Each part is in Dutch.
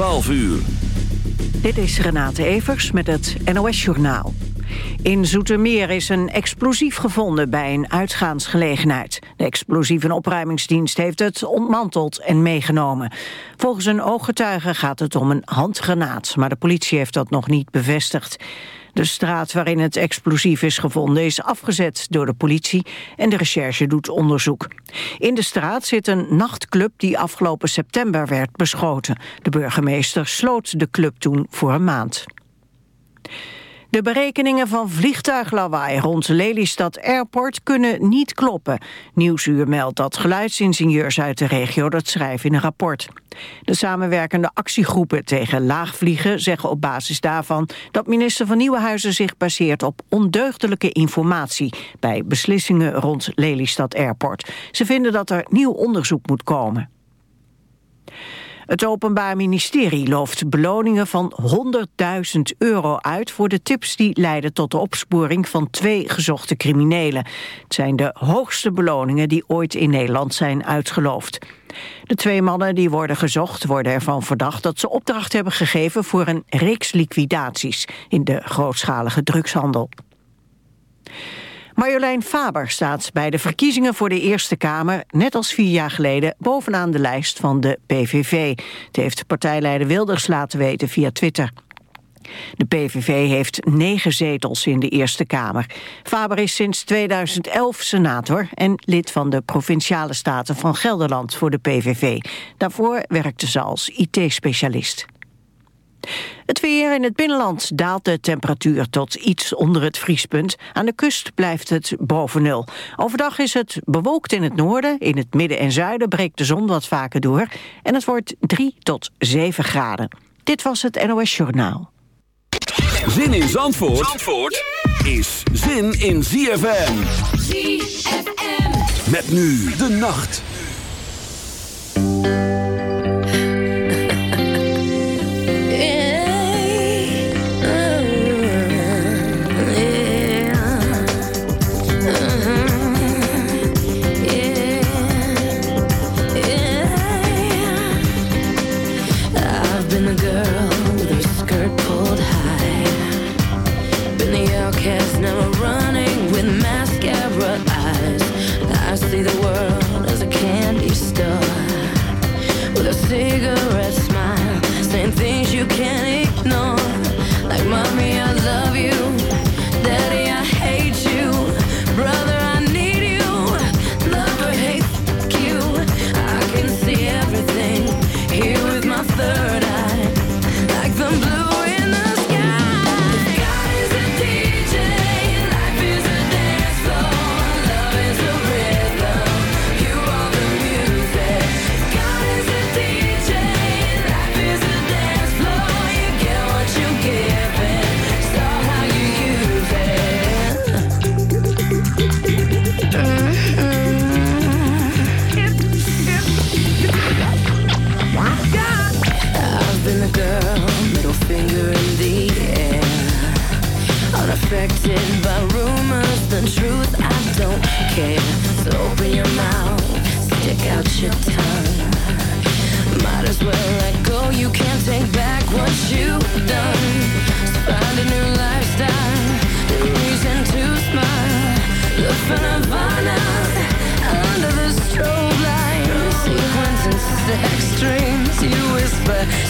12 uur. Dit is Renate Evers met het NOS Journaal. In Zoetermeer is een explosief gevonden bij een uitgaansgelegenheid. De explosieve opruimingsdienst heeft het ontmanteld en meegenomen. Volgens een ooggetuige gaat het om een handgranaat... maar de politie heeft dat nog niet bevestigd. De straat waarin het explosief is gevonden is afgezet door de politie en de recherche doet onderzoek. In de straat zit een nachtclub die afgelopen september werd beschoten. De burgemeester sloot de club toen voor een maand. De berekeningen van vliegtuiglawaai rond Lelystad Airport kunnen niet kloppen. Nieuwsuur meldt dat geluidsingenieurs uit de regio dat schrijven in een rapport. De samenwerkende actiegroepen tegen laagvliegen zeggen op basis daarvan dat minister van Nieuwenhuizen zich baseert op ondeugdelijke informatie bij beslissingen rond Lelystad Airport. Ze vinden dat er nieuw onderzoek moet komen. Het Openbaar Ministerie looft beloningen van 100.000 euro uit... voor de tips die leiden tot de opsporing van twee gezochte criminelen. Het zijn de hoogste beloningen die ooit in Nederland zijn uitgeloofd. De twee mannen die worden gezocht worden ervan verdacht... dat ze opdracht hebben gegeven voor een reeks liquidaties... in de grootschalige drugshandel. Marjolein Faber staat bij de verkiezingen voor de Eerste Kamer... net als vier jaar geleden bovenaan de lijst van de PVV. Het heeft partijleider Wilders laten weten via Twitter. De PVV heeft negen zetels in de Eerste Kamer. Faber is sinds 2011 senator en lid van de Provinciale Staten van Gelderland voor de PVV. Daarvoor werkte ze als IT-specialist. Het weer in het binnenland daalt de temperatuur tot iets onder het vriespunt. Aan de kust blijft het boven nul. Overdag is het bewolkt in het noorden. In het midden en zuiden breekt de zon wat vaker door. En het wordt 3 tot 7 graden. Dit was het NOS Journaal. Zin in Zandvoort, Zandvoort is zin in ZFM. ZFM. Met nu de nacht. So open your mouth, stick out your tongue. Might as well let go, you can't take back what you've done. So find a new lifestyle, reason to smile. Look for nirvana under the strobe you whisper.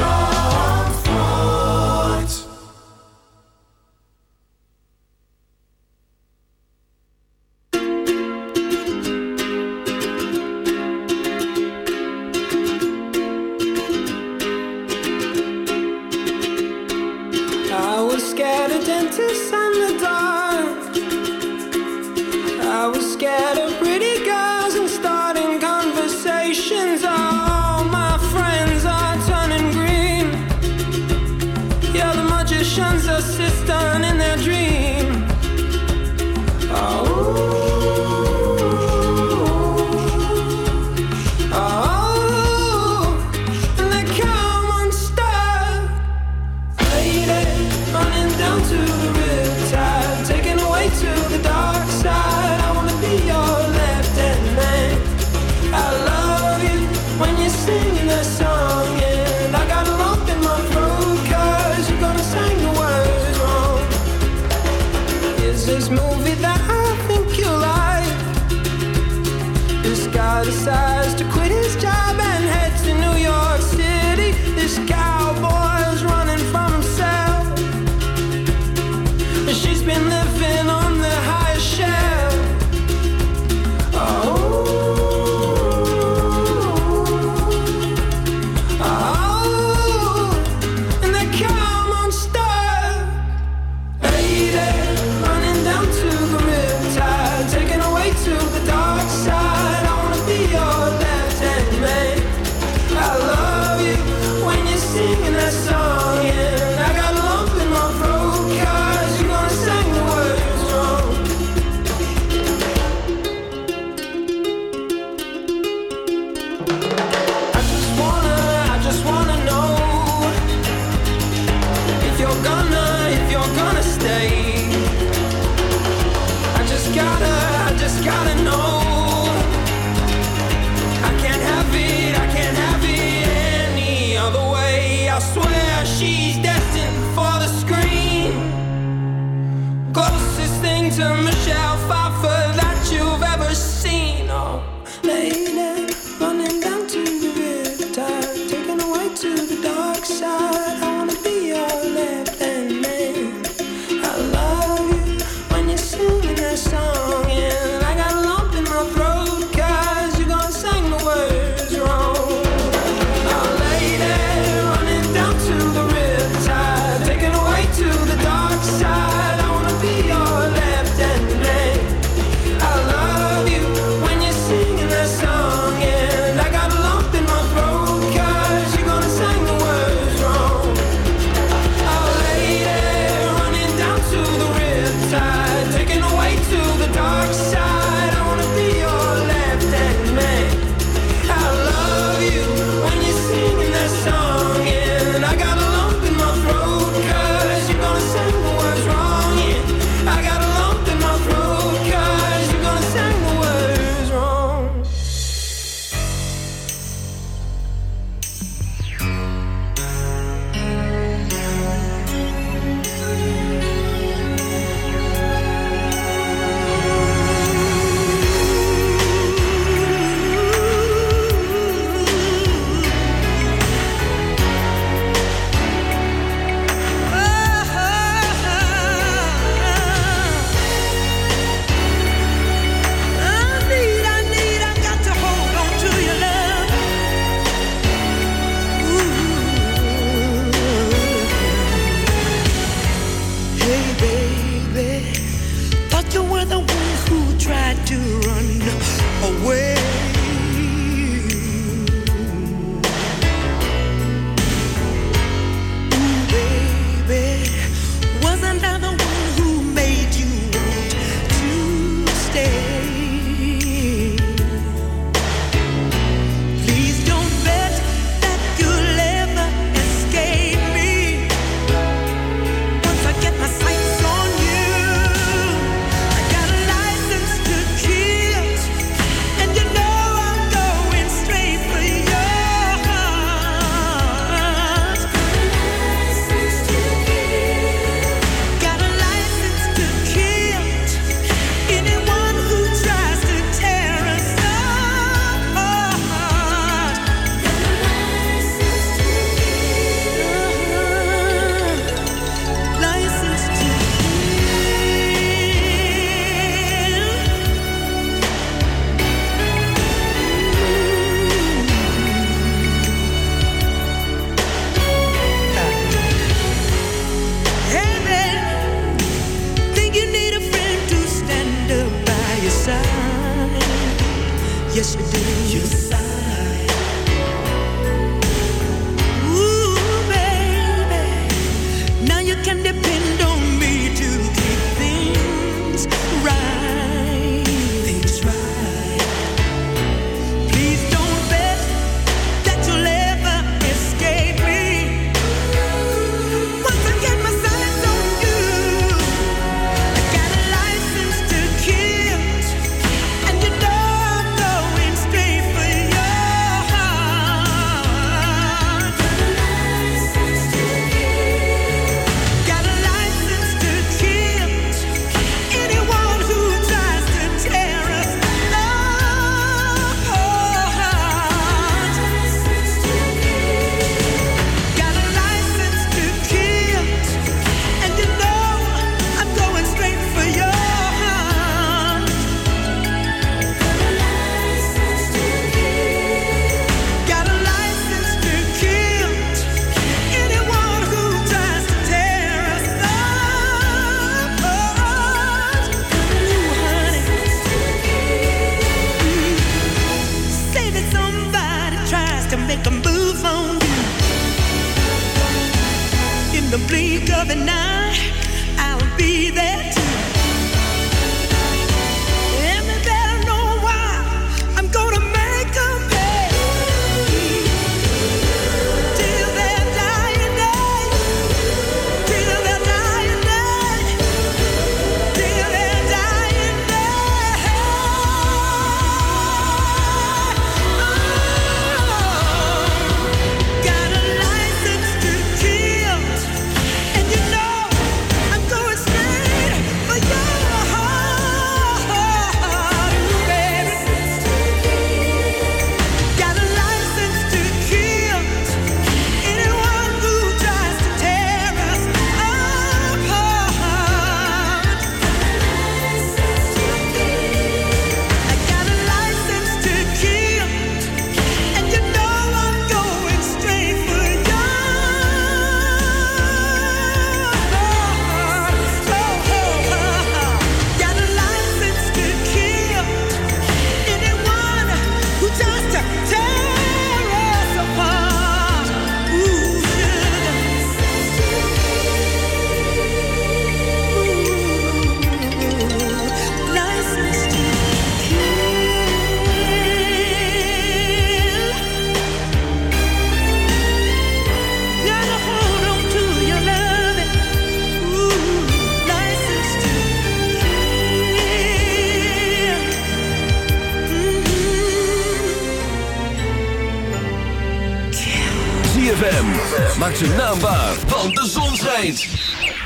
was scared of pretty she's destined for the screen. You.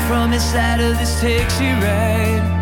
from his side of this taxi ride.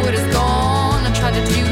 what is gone. I tried to do